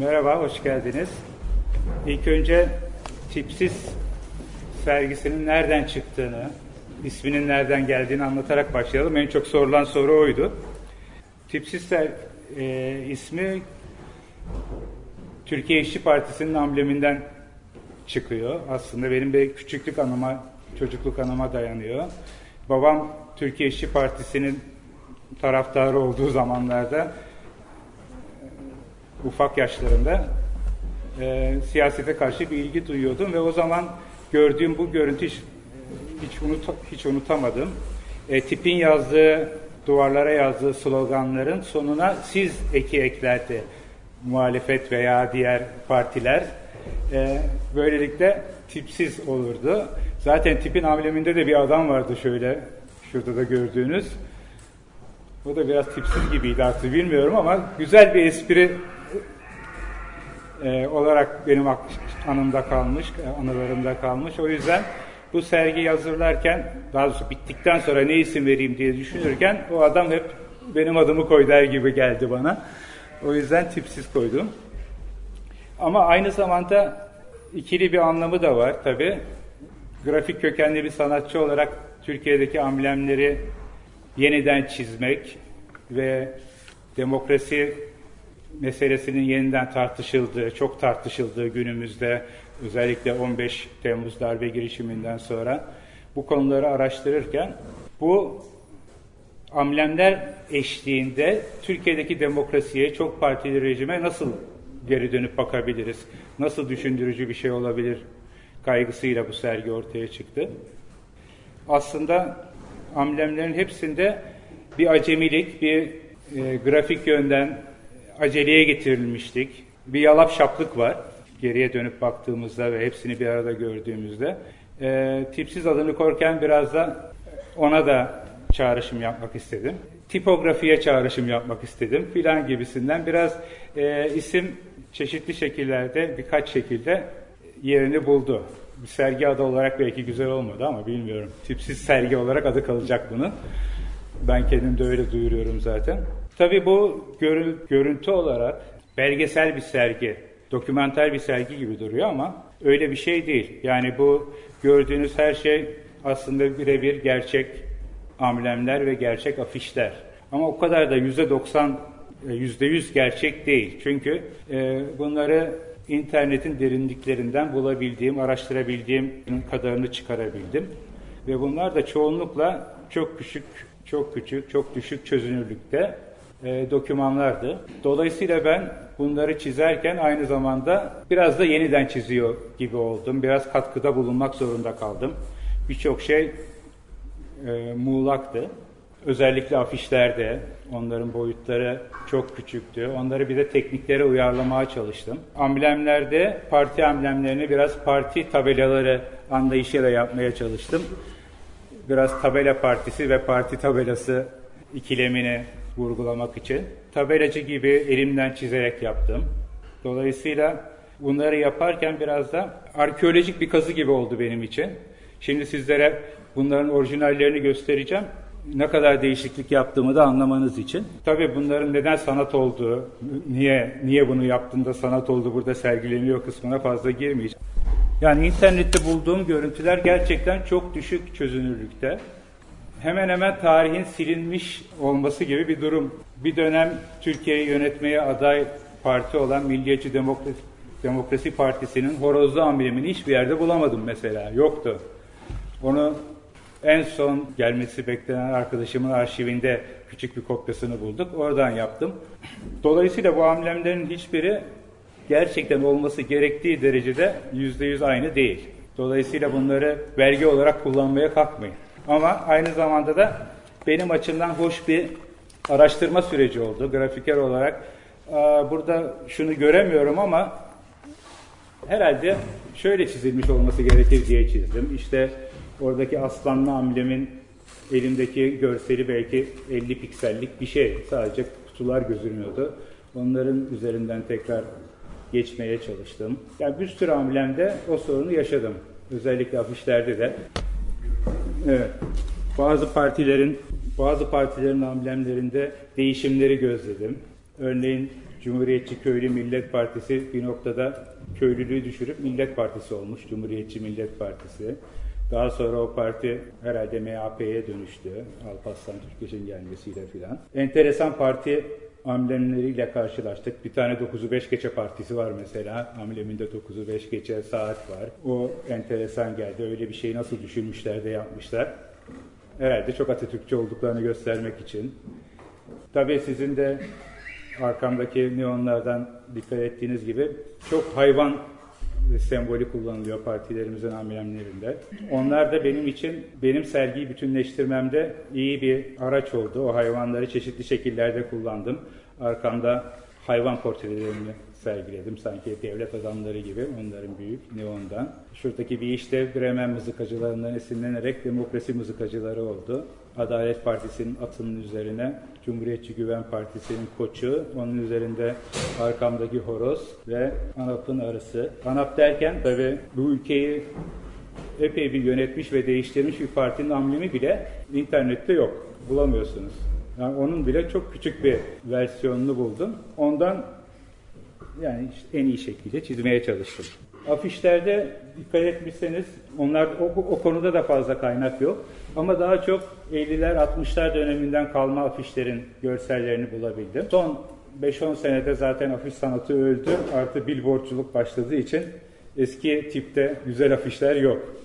Merhaba, hoş geldiniz. İlk önce tipsiz sergisinin nereden çıktığını, isminin nereden geldiğini anlatarak başlayalım. En çok sorulan soru oydu. Tipsiz e, ismi Türkiye İşçi Partisi'nin ambleminden çıkıyor. Aslında benim bir küçüklük anıma, çocukluk anıma dayanıyor. Babam Türkiye İşçi Partisi'nin taraftarı olduğu zamanlarda ufak yaşlarında e, siyasete karşı bir ilgi duyuyordum ve o zaman gördüğüm bu görüntü hiç, hiç, unut, hiç unutamadım. E, tipin yazdığı, duvarlara yazdığı sloganların sonuna siz eki eklerdi muhalefet veya diğer partiler. E, böylelikle tipsiz olurdu. Zaten tipin ambleminde de bir adam vardı şöyle, şurada da gördüğünüz. O da biraz tipsiz gibiydi artık bilmiyorum ama güzel bir espri e, olarak benim anımda kalmış, anılarımda kalmış. O yüzden bu sergi hazırlarken, daha doğrusu bittikten sonra ne isim vereyim diye düşünürken o adam hep benim adımı koy der gibi geldi bana. O yüzden tipsiz koydum. Ama aynı zamanda ikili bir anlamı da var tabi. Grafik kökenli bir sanatçı olarak Türkiye'deki amblemleri yeniden çizmek ve demokrasi meselesinin yeniden tartışıldığı, çok tartışıldığı günümüzde özellikle 15 Temmuz darbe girişiminden sonra bu konuları araştırırken bu amblemler eşliğinde Türkiye'deki demokrasiye, çok partili rejime nasıl geri dönüp bakabiliriz? Nasıl düşündürücü bir şey olabilir kaygısıyla bu sergi ortaya çıktı. Aslında amblemlerin hepsinde bir acemilik, bir e, grafik yönden aceleye getirilmiştik. Bir yalap şaplık var geriye dönüp baktığımızda ve hepsini bir arada gördüğümüzde. E, tipsiz adını korken biraz da ona da çağrışım yapmak istedim. Tipografiye çağrışım yapmak istedim filan gibisinden biraz e, isim çeşitli şekillerde birkaç şekilde yerini buldu. Bir sergi adı olarak belki güzel olmadı ama bilmiyorum. Tipsiz sergi olarak adı kalacak bunu. Ben kendim de öyle duyuruyorum zaten. Tabii bu görüntü olarak belgesel bir sergi, dokümenter bir sergi gibi duruyor ama öyle bir şey değil. Yani bu gördüğünüz her şey aslında birebir gerçek amblemler ve gerçek afişler. Ama o kadar da yüzde doksan, e, yüzde yüz gerçek değil. Çünkü e, bunları internetin derinliklerinden bulabildiğim, araştırabildiğim kadarını çıkarabildim. Ve bunlar da çoğunlukla çok küçük, çok küçük, çok düşük çözünürlükte e, dokümanlardı. Dolayısıyla ben bunları çizerken aynı zamanda biraz da yeniden çiziyor gibi oldum. Biraz katkıda bulunmak zorunda kaldım. Birçok şey e, muğlaktı. Özellikle afişlerde onların boyutları çok küçüktü. Onları bir de tekniklere uyarlamaya çalıştım. Amblemlerde parti amblemlerini biraz parti tabelaları anlayışıyla yapmaya çalıştım. Biraz tabela partisi ve parti tabelası ikilemini vurgulamak için. Tabelacı gibi elimden çizerek yaptım. Dolayısıyla bunları yaparken biraz da arkeolojik bir kazı gibi oldu benim için. Şimdi sizlere bunların orijinallerini göstereceğim. Ne kadar değişiklik yaptığımı da anlamanız için. Tabii bunların neden sanat olduğu, niye niye bunu yaptığında sanat oldu burada sergileniyor kısmına fazla girmeyeceğim. Yani internette bulduğum görüntüler gerçekten çok düşük çözünürlükte hemen hemen tarihin silinmiş olması gibi bir durum. Bir dönem Türkiye'yi yönetmeye aday parti olan Milliyetçi Demokrasi, Demokrasi Partisi'nin horozlu amblemini hiçbir yerde bulamadım mesela. Yoktu. Onu en son gelmesi beklenen arkadaşımın arşivinde küçük bir kopyasını bulduk. Oradan yaptım. Dolayısıyla bu amblemlerin hiçbiri gerçekten olması gerektiği derecede yüzde yüz aynı değil. Dolayısıyla bunları belge olarak kullanmaya kalkmayın. Ama aynı zamanda da benim açımdan hoş bir araştırma süreci oldu grafiker olarak. Burada şunu göremiyorum ama herhalde şöyle çizilmiş olması gerekir diye çizdim. İşte oradaki aslanlı amblemin elimdeki görseli belki 50 piksellik bir şey. Sadece kutular gözüküyordu. Onların üzerinden tekrar geçmeye çalıştım. Yani bir sürü amblemde o sorunu yaşadım. Özellikle afişlerde de. Evet. Bazı partilerin bazı partilerin amblemlerinde değişimleri gözledim. Örneğin Cumhuriyetçi Köylü Millet Partisi bir noktada köylülüğü düşürüp Millet Partisi olmuş. Cumhuriyetçi Millet Partisi. Daha sonra o parti herhalde MHP'ye dönüştü. Alparslan Türkeş'in gelmesiyle filan. Enteresan parti amblemleriyle karşılaştık. Bir tane 9'u 5 geçe partisi var mesela. Ambleminde 9'u 5 geçe saat var. O enteresan geldi. Öyle bir şeyi nasıl düşünmüşler de yapmışlar. Herhalde çok Atatürkçü olduklarını göstermek için. Tabii sizin de arkamdaki neonlardan dikkat ettiğiniz gibi çok hayvan sembolü kullanılıyor partilerimizin amblemlerinde. Onlar da benim için benim sergiyi bütünleştirmemde iyi bir araç oldu. O hayvanları çeşitli şekillerde kullandım. Arkamda hayvan portrelerini sergiledim. Sanki devlet adamları gibi onların büyük neondan. Şuradaki bir işte Bremen mızıkacılarından esinlenerek demokrasi mızıkacıları oldu. Adalet Partisi'nin atının üzerine Cumhuriyetçi Güven Partisi'nin koçu, onun üzerinde arkamdaki horoz ve ANAP'ın arısı. ANAP derken tabi bu ülkeyi epey bir yönetmiş ve değiştirmiş bir partinin amblemi bile internette yok. Bulamıyorsunuz. Yani onun bile çok küçük bir versiyonunu buldum. Ondan yani en iyi şekilde çizmeye çalıştım. Afişlerde dikkat etmişseniz onlar o, o konuda da fazla kaynak yok. Ama daha çok 50'ler 60'lar döneminden kalma afişlerin görsellerini bulabildim. Son 5-10 senede zaten afiş sanatı öldü. Artı billboardculuk başladığı için eski tipte güzel afişler yok.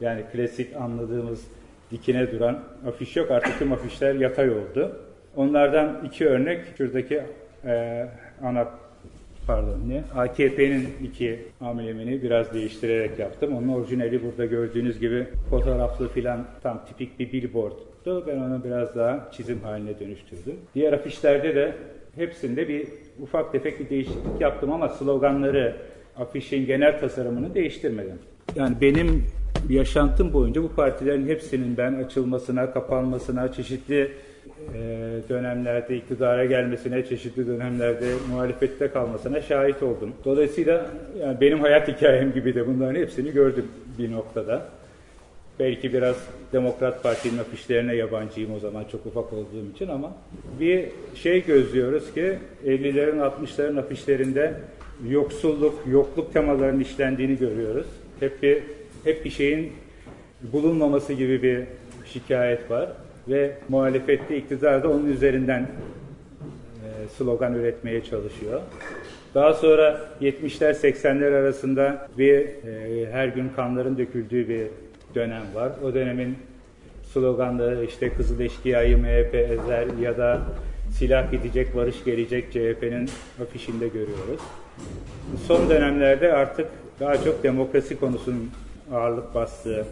Yani klasik anladığımız dikine duran afiş yok. Artık tüm afişler yatay oldu. Onlardan iki örnek şuradaki e, ana pardon ne? AKP'nin iki amblemini biraz değiştirerek yaptım. Onun orijinali burada gördüğünüz gibi fotoğraflı filan tam tipik bir billboardtu. Ben onu biraz daha çizim haline dönüştürdüm. Diğer afişlerde de hepsinde bir ufak tefek bir değişiklik yaptım ama sloganları, afişin genel tasarımını değiştirmedim. Yani benim yaşantım boyunca bu partilerin hepsinin ben açılmasına, kapanmasına, çeşitli dönemlerde iktidara gelmesine, çeşitli dönemlerde muhalefette kalmasına şahit oldum. Dolayısıyla yani benim hayat hikayem gibi de bunların hepsini gördüm bir noktada. Belki biraz Demokrat Parti'nin afişlerine yabancıyım o zaman çok ufak olduğum için ama bir şey gözlüyoruz ki 50'lerin 60'ların afişlerinde yoksulluk, yokluk temalarının işlendiğini görüyoruz. Hep bir hep bir şeyin bulunmaması gibi bir şikayet var ve muhalefette iktidar da onun üzerinden e, slogan üretmeye çalışıyor. Daha sonra 70'ler 80'ler arasında bir e, her gün kanların döküldüğü bir dönem var. O dönemin sloganları işte Kızıl Eşkıya'yı MHP ezer ya da silah gidecek, barış gelecek CHP'nin afişinde görüyoruz. Son dönemlerde artık daha çok demokrasi konusunun ağırlık bastığı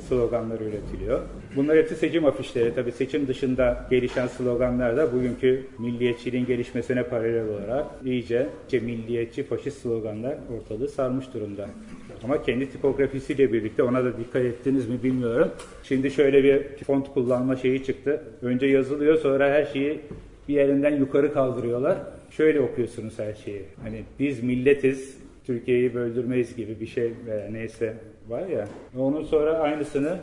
sloganlar üretiliyor. Bunlar hepsi seçim afişleri. Tabii seçim dışında gelişen sloganlar da bugünkü milliyetçiliğin gelişmesine paralel olarak iyice milliyetçi, faşist sloganlar ortalığı sarmış durumda. Ama kendi tipografisiyle birlikte ona da dikkat ettiniz mi bilmiyorum. Şimdi şöyle bir font kullanma şeyi çıktı. Önce yazılıyor sonra her şeyi bir yerinden yukarı kaldırıyorlar. Şöyle okuyorsunuz her şeyi. Hani biz milletiz, Türkiye'yi böldürmeyiz gibi bir şey veya neyse var ya. Onun sonra aynısını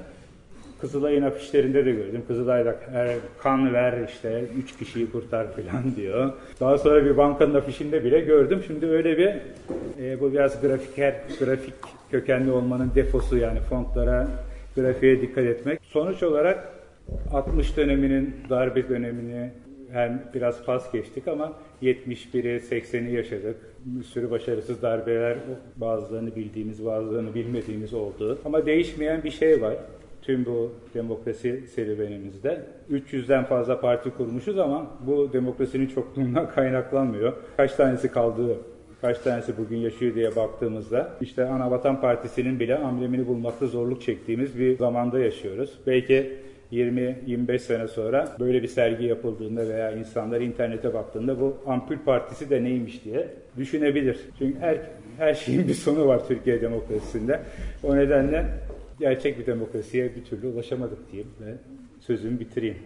Kızılay'ın afişlerinde de gördüm. Kızılay'da her kan ver işte üç kişiyi kurtar falan diyor. Daha sonra bir bankanın afişinde bile gördüm. Şimdi öyle bir e, bu biraz grafiker, grafik kökenli olmanın defosu yani fontlara, grafiğe dikkat etmek. Sonuç olarak 60 döneminin darbe dönemini hem biraz pas geçtik ama 71'i 80'i yaşadık. Bir sürü başarısız darbeler bazılarını bildiğimiz bazılarını bilmediğimiz oldu. Ama değişmeyen bir şey var tüm bu demokrasi serüvenimizde. 300'den fazla parti kurmuşuz ama bu demokrasinin çokluğundan kaynaklanmıyor. Kaç tanesi kaldığı kaç tanesi bugün yaşıyor diye baktığımızda işte Anavatan Partisi'nin bile amblemini bulmakta zorluk çektiğimiz bir zamanda yaşıyoruz. Belki 20-25 sene sonra böyle bir sergi yapıldığında veya insanlar internete baktığında bu ampul partisi de neymiş diye düşünebilir. Çünkü her, her şeyin bir sonu var Türkiye demokrasisinde. O nedenle gerçek bir demokrasiye bir türlü ulaşamadık diyeyim ve sözümü bitireyim.